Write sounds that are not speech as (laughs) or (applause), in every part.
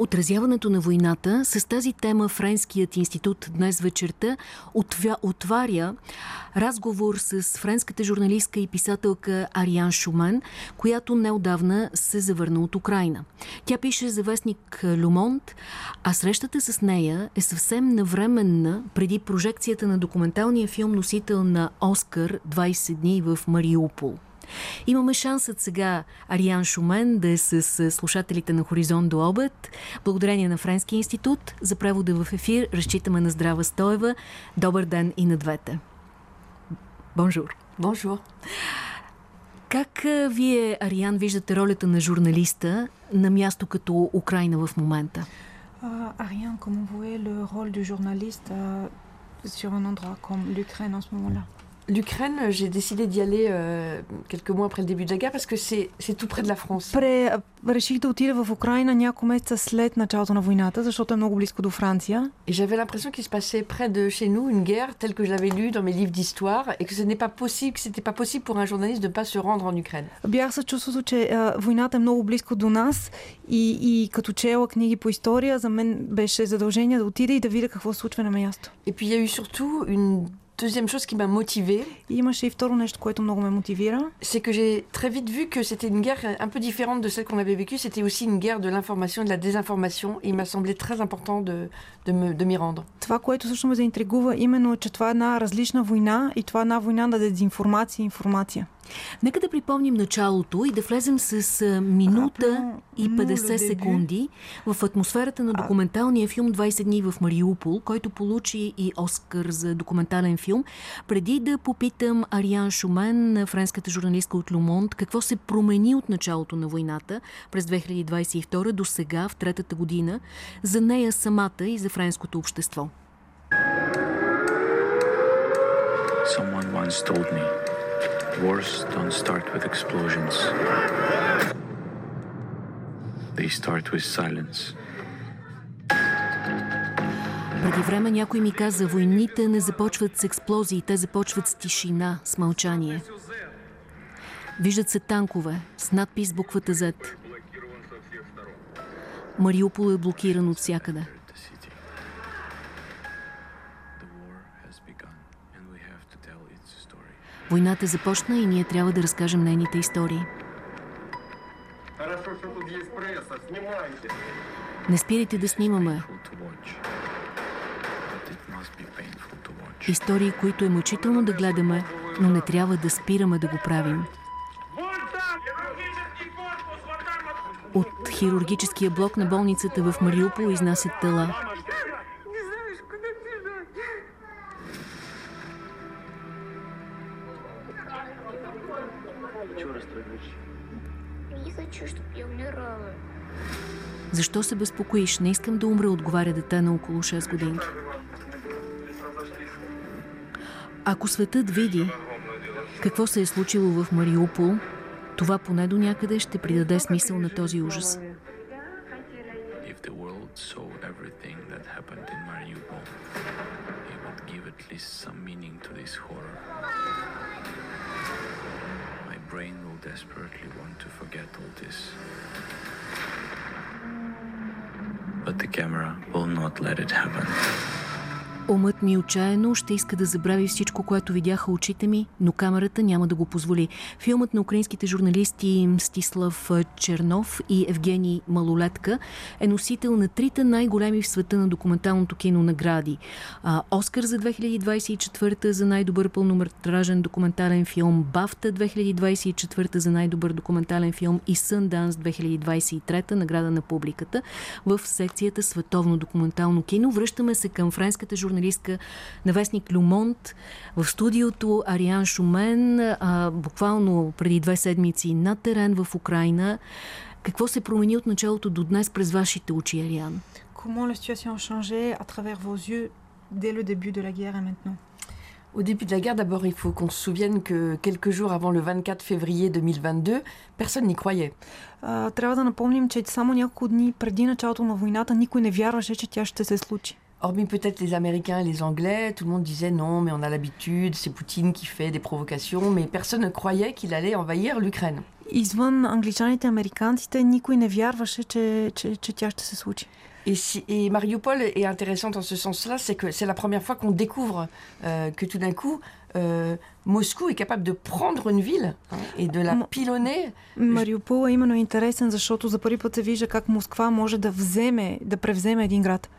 отразяването на войната. С тази тема Френският институт днес вечерта отваря разговор с френската журналистка и писателка Ариан Шуман, която неодавна се завърна от Украина. Тя пише за вестник Люмонт, а срещата с нея е съвсем навременна преди прожекцията на документалния филм носител на Оскар 20 дни в Мариупол. Имаме шансът сега Ариан Шумен да е с слушателите на Хоризонт до обед. Благодарение на Френския институт за превода в ефир разчитаме на Здрава Стоева. Добър ден и на двете. Бонжур. Бонжур. Как вие, Ариан, виждате ролята на журналиста на място като Украина в момента? Ариан, comment vous voyez le rôle du journaliste sur un endroit comme l'Ukraine en ce moment-là L'Ukraine, j'ai décidé d'y aller euh, quelques mois après le début de la guerre parce que c'est tout près de la France. Пре, реших да отида в Украина няколко месеца след началото на войната, защото е много близко до Франция. Et j'avais l'impression qu'il se passait près de chez nous une guerre telle que je l'avais lue dans mes livres d'histoire et que ce n'est pas possible, que c'était pas possible pour un journaliste de ne pas se rendre en Ukraine. Бях със чувството, че а, войната е много близко до нас и, и като чела книги по история, за мен беше задължение да отида и да видя какво се случва на място. Et puis il y a eu surtout une deuxième chose qui m'a motivée, Имаше и второ нещо, което много ме мотивира. c'est que j'ai très vite vu que c'était une guerre un peu différente de celle qu'on avait vécue. C'était aussi une guerre de l'information et de la désinformation. Et il m'a semblé très important de, de, me, de m'y rendre. Това, което също ме заинтригува, именно, че това е една различна война и това е една война на дезинформация и информация. Нека да припомним началото и да влезем с минута и 50 секунди в атмосферата на документалния филм 20 дни в Мариупол, който получи и Оскар за документален филм. Преди да попитам Ариан Шумен, френската журналистка от Люмонт, какво се промени от началото на войната през 2022 до сега, в третата година, за нея самата и за френското общество. Someone once told me Wars don't start with explosions. They start with silence. Преди време някой ми каза, войните не започват с експлозии, те започват с тишина, с мълчание. Виждат се танкове с надпис буквата Z. Мариупол е блокиран от всякъде. Войната започна и ние трябва да разкажем нейните истории. Не спирайте да снимаме. Истории, които е мъчително да гледаме, но не трябва да спираме да го правим. От хирургическия блок на болницата в Мариупол изнасят тела. Защо се безпокоиш? Не искам да умра, отговаря дете на около 6 годинки. Ако светът види какво се е случило в Мариупол, това поне до някъде ще придаде смисъл на този ужас. desperately want to forget all this. The camera will not let it happen. Умът ми отчаяно ще иска да забрави всичко, което видяха очите ми, но камерата няма да го позволи. Филмът на украинските журналисти Мстислав Чернов и Евгений Малолетка е носител на трите най-големи в света на документалното кино награди. А, Оскар за 2024 за най-добър пълнометражен документален филм, Бафта 2024 за най-добър документален филм и Сънданс 2023 награда на публиката в секцията Световно документално кино. Връщаме се към френската журналистика журналистка на вестник Люмонт. В студиото Ариан Шумен, а, буквално преди две седмици на терен в Украина. Какво се промени от началото до днес през вашите очи, Ариан? Comment la situation a changé à travers vos yeux dès le début de la guerre et maintenant Au début de la guerre, d'abord, il faut qu'on se souvienne que quelques jours avant le 24 février 2022, personne n'y croyait. Трябва да напомним, че само няколко дни преди началото на войната никой не вярваше, че тя ще се случи. Hormis peut-être les Américains et les Anglais, tout le monde disait non, mais on a l'habitude, c'est Poutine qui fait des provocations, mais personne ne croyait qu'il allait envahir l'Ukraine. Извън англичаните, американците, никой не вярваше, че, че, че тя ще се случи. Et, si, et Mariupol est intéressante en ce sens-là, c'est que c'est la première fois qu'on découvre euh, que tout d'un coup, euh, Moscou est capable de prendre une ville hein, et de la pilonner. Мариупол е именно интересен, защото за първи път се вижда как Москва може да вземе, да превземе един град.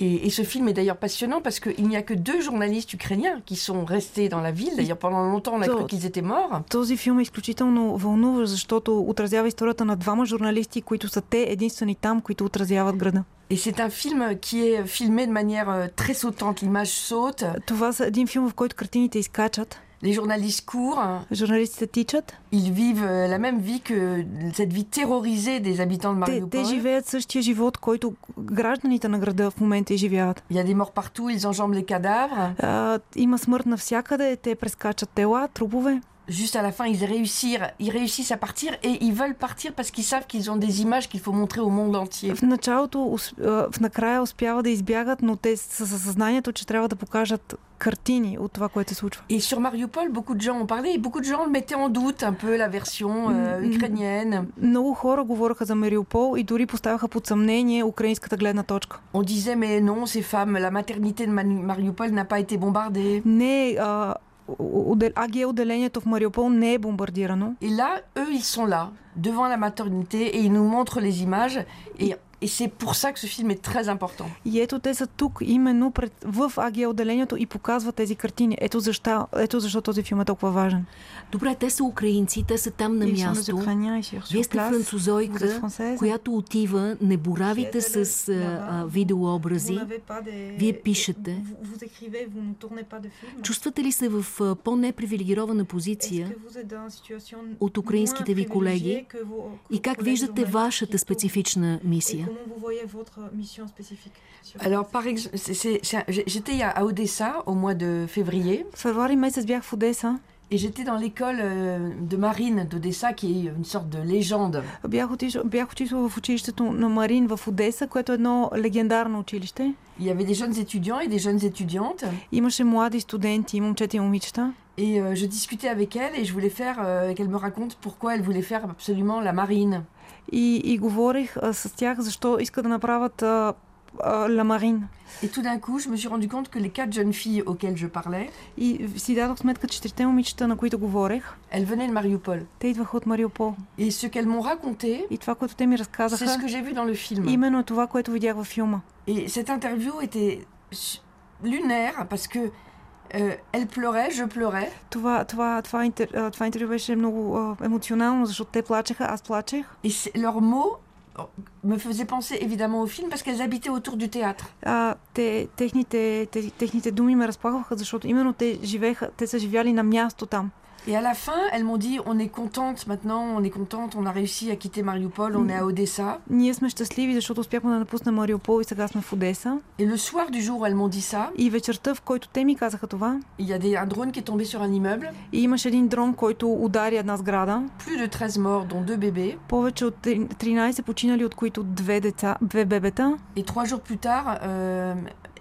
Et, et, ce film est d'ailleurs passionnant parce qu'il n'y a que deux journalistes ukrainiens qui sont restés dans la ville. D'ailleurs, pendant longtemps, on a cru qu'ils étaient morts. Този филм е изключително вълнуващ, защото отразява историята на двама журналисти, които са те единствени там, които отразяват града. Et c'est un film qui est filmé de manière très sautante. L'image saute. Това е един филм, в който картините изкачат. Les journalistes courent. Журналистите тичат. Ils vivent la même vie que cette vie terrorisée des habitants de Mariupol. Те, те живеят същия живот, който гражданите на града в момента изживяват. Il y a des morts partout, ils enjambent les cadavres. А, има смърт навсякъде, те прескачат тела, трупове. juste à la fin, ils réussissent, ils réussissent à partir et ils veulent partir parce qu'ils savent qu'ils ont des images qu'il faut montrer au monde entier. В началото, в накрая успяват да избягат, но те са със съзнанието, че трябва да покажат картини от това, което се случва. Et sur Mariupol, beaucoup de gens ont parlé et beaucoup de gens mettaient en doute un peu la version euh, ukrainienne. Много хора говореха за Мариупол и дори поставяха под съмнение украинската гледна точка. On disait mais non, ces femmes, la maternité de Mariupol n'a pas été bombardée. Не, а, АГ отделението в Мариупол не е бомбардирано. Et là, eux, ils sont là, devant la maternité, et ils nous montrent les images. Et Et c'est pour ça que ce film est très important. И ето те са тук именно пред, в АГ отделението и показват тези картини. Ето защо, ето защо този филм е толкова важен. Добре, те са украинци, те са там на място. Вие сте французойка, която отива, не боравите с а, видеообрази. Вие пишете. Чувствате ли се в по-непривилегирована позиция от украинските ви колеги? И как виждате вашата специфична мисия? comment vous voyez votre mission spécifique Alors, par exemple, j'étais à Odessa au mois de février. Et j'étais dans l'école euh, de marine d'Odessa, qui est une sorte de légende. Il y avait des jeunes étudiants et des jeunes étudiantes. Et euh, je discutais avec elle et je voulais faire euh, qu'elle me raconte pourquoi elle voulait faire absolument la marine. И, и говорих а, с тях защо искат да направят а, а, marine. Et tout d'un coup, je me suis rendu compte que les quatre jeunes filles auxquelles je parlais, и си дадох сметка, че четирите момичета, на които говорех, elles venaient de Mariupol. Те идваха от Мариупол. Et ce qu'elles m'ont raconté, и това, което те ми разказаха, c'est ce que j'ai vu dans le film. Именно това, което видях във филма. Et cette interview était lunaire parce que euh, elle pleurait, je pleurais. Това, това, това, интер, това интервю беше много емоционално, защото те плачеха, аз плачех. Et leurs mots me faisaient penser évidemment au film parce qu'elles habitaient autour du théâtre. А, те, техните, те, техните думи ме разплакваха, защото именно те живееха, те са живяли на място там. Et à la fin, elles m'ont dit on est contente maintenant, on est contente, on a réussi à quitter Mariupol, on est à Odessa. Ние сме щастливи, защото успяхме да напуснем Мариупол и сега сме в Одеса. Et le soir du jour où elles m'ont dit ça, и вечерта, в който те ми казаха това, il y a des, un drone qui est tombé sur un immeuble. И имаше един дрон, който удари една сграда. Plus de 13 morts, dont deux bébés. Повече от 13 починали, от които две деца, две бебета. Et trois jours plus tard, euh, euh,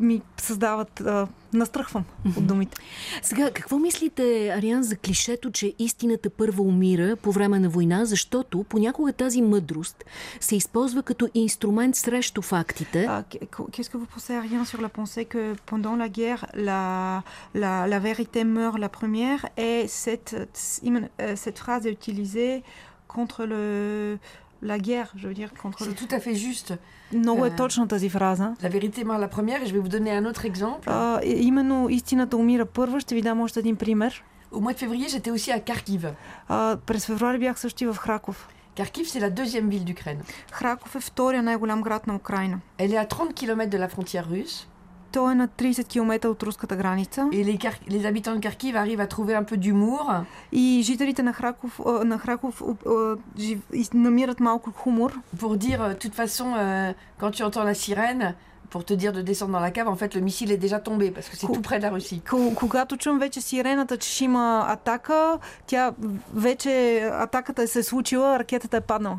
ми създават, а, настръхвам от думите. Сега, какво мислите, Ариан, за клишето, че истината първа умира по време на война, защото понякога тази мъдрост се използва като инструмент срещу фактите? Qu'est-ce que vous pensez, Ariane, sur la pensée que pendant la guerre, la, la, la vérité meurt la première et cette, cette phrase est utilisée contre le, la guerre, je veux dire, contre... C'est tout à fait juste. Много е точна тази фраза. La vérité meurt la première et je vais vous donner un autre exemple. А, именно истината умира първа. Ще ви дам още един пример. Au mois de février, j'étais aussi à Kharkiv. А, през февруари бях също в Храков. Kharkiv, c'est la deuxième ville d'Ukraine. Храков е втория най-голям град на Украина. Elle est à 30 km de la frontière russe. Той е на 30 км от руската граница. Et les, habitants de Kharkiv arrivent à trouver un peu d'humour И жителите на Храков, на Храков и намират малко хумор. pour dire, euh, de toute façon, euh, quand tu entends la sirène, pour te dire de descendre dans la cave, en fait, le missile est déjà tombé parce que c'est tout près de la Russie. Ко- Когато чум вече сирената, че ще има атака, тя вече атаката е се е случила, ракетата е паднала.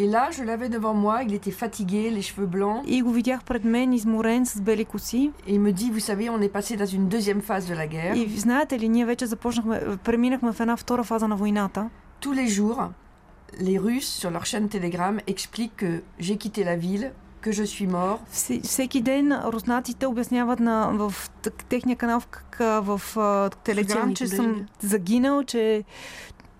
Et là, je l'avais devant moi, il était fatigué, les cheveux blancs, и го видях пред мен, изморен, с бели коси. et il me dit, vous savez, on est passé dans une deuxième phase de la guerre. И знаете ли, ние вече започнахме, преминахме в една втора фаза на войната. Tous les jours, les Russes, sur leur chaîne Telegram, expliquent que j'ai quitté la ville, que je suis mort, Вси- Всеки ден руснаците обясняват на, в т- техния канал в, к- в, а, Телеграм, Социалните че съм мрежи. загинал, че,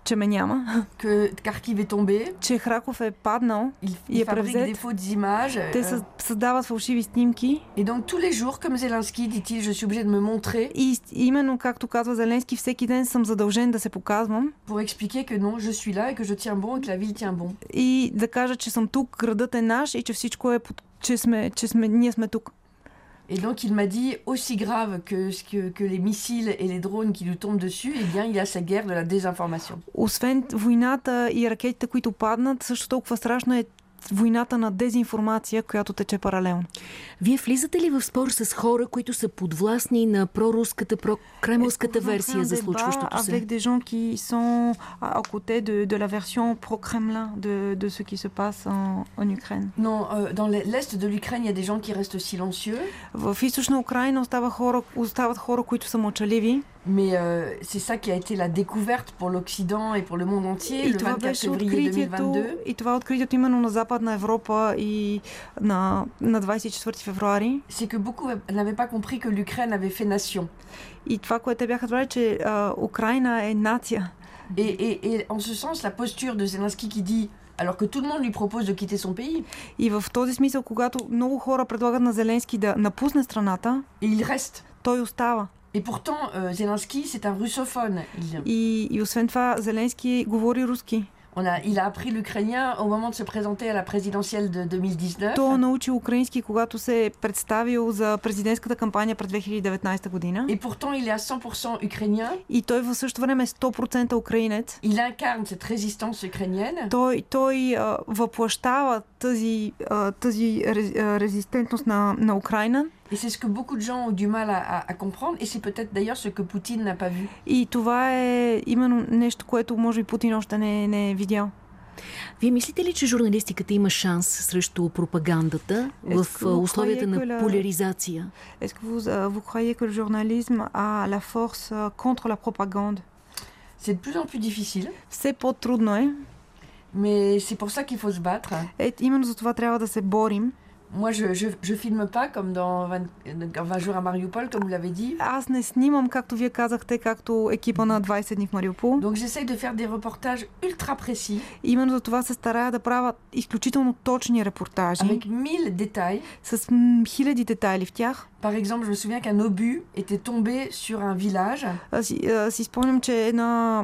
че ме няма, que Kharkiv est tombé. че Храков е паднал. Il est fabriquent prévzet. des fausses images. Те euh, съ- създават фалшиви снимки. et donc tous les jours, comme Zelensky, dit-il, je suis obligé de me montrer И именно, както казва Зеленски, всеки ден съм задължен да се показвам pour expliquer que non, je suis là et que je tiens bon et que la ville tient bon. и да кажа, че съм тук, градът е наш и че всичко е, под, че, сме, че сме, ние сме тук. Et donc il m'a dit, aussi grave que, ce que, que les missiles et les drones qui nous tombent dessus, eh bien il y a cette guerre de la désinformation. Освен войната и ракетите, които паднат, също толкова страшно е Войната на дезинформация, която тече паралелно. Вие влизате ли в спор с хора, които са подвластни на проруската, прокремълската версия за случващото се? Avec des gens qui sont à côté de, de la version pro-Kremlin de, de ce qui se passe en, en Ukraine. Non, euh, dans l'est de l'Ukraine, il y a des gens qui restent silencieux, В източна Украина остава хора, остават хора, които са мълчаливи. mais euh, c'est ça qui a été la découverte pour l'Occident et pour le monde entier И le това 24 беше février откритието, 2022. и това е откритието именно на Западна Европа и на, на 24 февруари. C'est que beaucoup n'avaient pas compris que l'Ukraine avait fait nation. И това, което те бяха разбрали, че а, Украина е нация. Et, et- et en ce sens, la posture de Zelensky qui dit, alors que tout le monde lui propose de quitter son pays, И в този смисъл, когато много хора предлагат на Зеленски да напусне страната, et il reste. той остава. Et pourtant, euh, Zelensky, c'est un russophone. Il, И, и освен това, Зеленски говори руски. on a, il a appris l'ukrainien au moment de se présenter à la présidentielle de 2019. Той е научил украински, когато се е представил за президентската кампания през 2019 година. Et pourtant, il est à 100% ukrainien. И той в същото време е 100% украинец. Il incarne cette résistance ukrainienne. Той, той а, въплащава тази, а, тази резистентност на, на Украина. Et c'est ce que beaucoup de gens ont du mal à, à- à comprendre. Et c'est peut-être d'ailleurs ce que Poutine n'a pas vu. И това е именно нещо, което може би Путин още не, не е видял. Вие мислите ли, че журналистиката има шанс срещу пропагандата в условията на поляризация? Est-ce que vous, euh, vous croyez que le journalisme a la force euh, contre la propagande C'est de plus en plus difficile. Все по-трудно е. Mais c'est pour ça qu'il faut se battre. Е, именно за това трябва да се борим. Moi, je, je, je filme pas comme dans 20, dans 20 jours à Mariupol, comme vous l'avez dit. Аз не снимам, както вие казахте, както екипа на 20 дни в Мариупол. Donc j'essaye de faire des reportages ultra précis, Именно за това се старая да правя изключително точни репортажи avec 1000 détails. с м, хиляди детайли в тях. Par exemple, je me souviens qu'un obus était tombé sur un village Аз си, а, си спомням, че една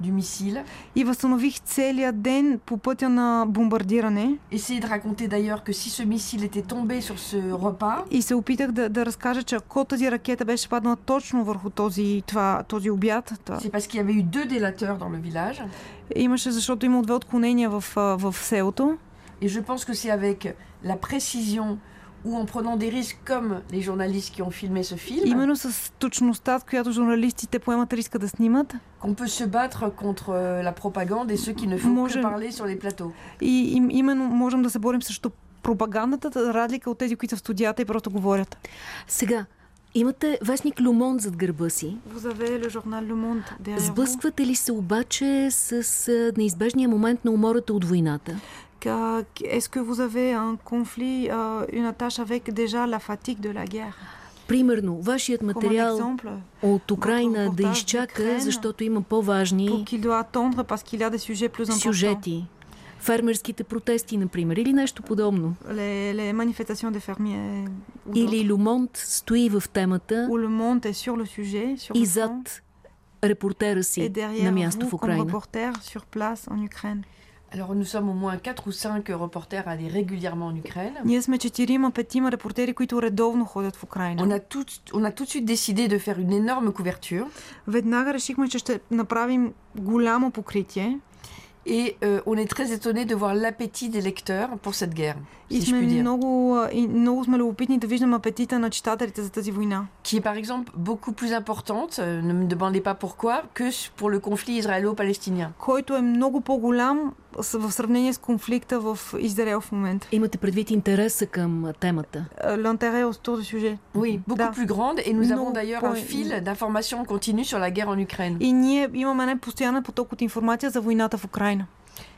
du missile. и възстанових целият ден по пътя на бомбардиране Essayez de raconter d'ailleurs que si ce missile était tombé sur ce repas, и се опитах да, да разкажа, че ако тази ракета беше паднала точно върху този, това, този обяд, това, c'est parce qu'il y avait eu deux délateurs dans le village. имаше, защото има две отклонения в, а, в селото. Et je pense que c'est avec la précision ou en prenant des risques comme les journalistes qui ont filmé ce film Именно с точността, с която журналистите поемат риска да снимат qu'on peut se battre contre euh, la propagande et ceux qui ne font Moi, que parler sur les plateaux. и им, именно можем да се борим срещу пропагандата, разлика от тези, които са в студията и просто говорят. Сега, Имате вестник Люмон зад гърба си. Сблъсквате ли се обаче с неизбежния момент на умората от войната? Est-ce que vous avez un conflit, euh, une attache avec déjà la fatigue de la guerre? Примерно, вашият материал от Украина да изчака, защото има по-важни сюжети. Фермерските протести, например, или нещо подобно. Или Люмонт стои в темата и зад репортера си на място в Украина. Alors nous sommes au moins 4 ou 5 reporters à aller régulièrement en Ukraine. Ние сме 4-5 репортери, които редовно ходят в Украина. On a tout on a tout de suite décidé de faire une énorme couverture. Веднага решихме, че ще направим голямо покритие. Et euh, on est très étonné de voir l'appétit des lecteurs pour cette guerre. И сме много, много сме любопитни да виждам апетита на читателите за тази война. Qui est par exemple beaucoup plus importante, euh, ne me demandez pas pourquoi, que pour le conflit israélo-palestinien. Който е много по-голям в сравнение с конфликта в Израел в момента. Имате предвид интереса към темата. L'intérêt autour du sujet. Oui, beaucoup да. plus grande et nous avons d'ailleurs un fil d'information continue sur la guerre en Ukraine. И ние имаме не постоянен поток от информация за войната в Украина.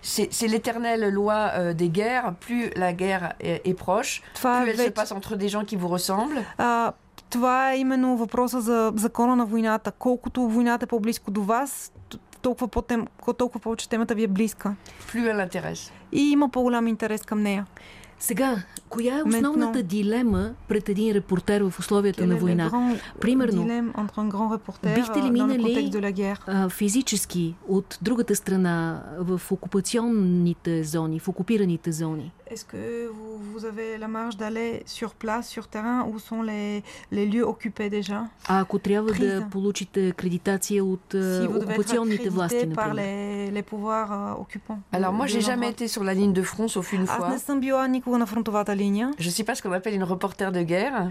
C'est l'éternelle loi euh, des guerres. Plus la guerre est, est proche, plus elle се passe entre des gens qui vous ressemblent. Това е именно въпроса за закона на войната. Колкото войната е по-близко до вас, толкова, по-тем, толкова повече темата ви е близка. Elle intéresse. И има по-голям интерес към нея. Сега, коя е основната Maintenant, дилема пред един репортер в условията на война? Примерно, бихте ли минали а, физически от другата страна в окупационните зони, в окупираните зони? Est-ce que vous, vous, avez la marge d'aller sur place, sur terrain, où sont les, les lieux occupés déjà А ако трябва Криза. да получите акредитация от si окупационните власти, например? par les, les pouvoirs uh, occupants. Alors moi, j'ai jamais été sur la ligne de front, sauf une fois. Аз не съм била никога на фронтовата линия. Je suis pas ce qu'on appelle une reporter de guerre.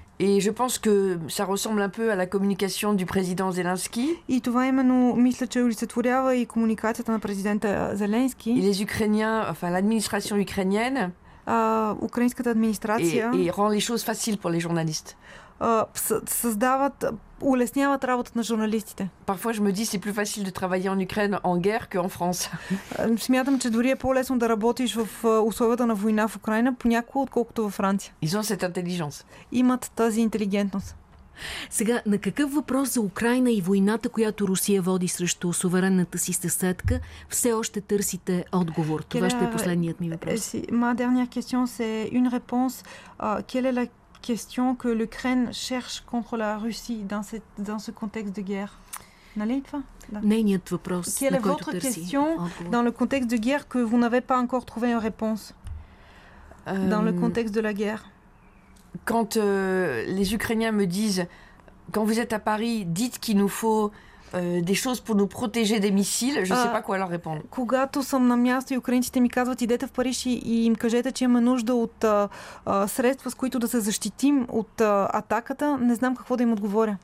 Et je pense que ça ressemble un peu à la communication du président Zelensky. Et les Ukrainiens, enfin l'administration ukrainienne, et, et rend les choses faciles pour les journalistes. Създават, улесняват работата на журналистите. Parfois je me dis c'est plus facile de travailler en Ukraine en guerre qu'en France. (laughs) Смятам, че дори е по-лесно да работиш в условията на война в Украина понякога, отколкото във Франция. Ils ont cette intelligence. Имат тази интелигентност. Сега, на какъв въпрос за Украина и войната, която Русия води срещу суверенната си съседка, все още търсите отговор? Това ще е последният ми въпрос. Ma dernière question, c'est une réponse. Quelle est la question que l'Ukraine cherche contre la Russie dans, cette, dans ce contexte de guerre. Quelle est votre question dans le contexte de guerre que vous n'avez pas encore trouvé une réponse? Dans le euh, contexte de la guerre. Quand euh, les Ukrainiens me disent, quand vous êtes à Paris, dites qu'il nous faut des choses pour nous protéger des missiles, je ne sais pas quoi leur répondre. Когато съм на място и украинците ми казват идете в Париж и, и им кажете, че има нужда от а, средства, с които да се защитим от а, атаката, не знам какво да им отговоря.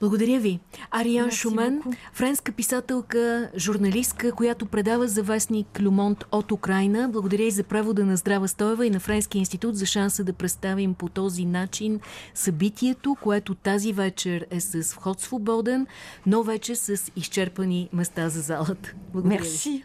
Благодаря ви. Ариан Шумен, френска писателка, журналистка, която предава за вестник Люмонт от Украина. Благодаря и за превода на Здрава Стоева и на Френския институт за шанса да представим по този начин събитието, което тази вечер е с вход свободен, но вече с изчерпани места за залата. Благодаря Мерси.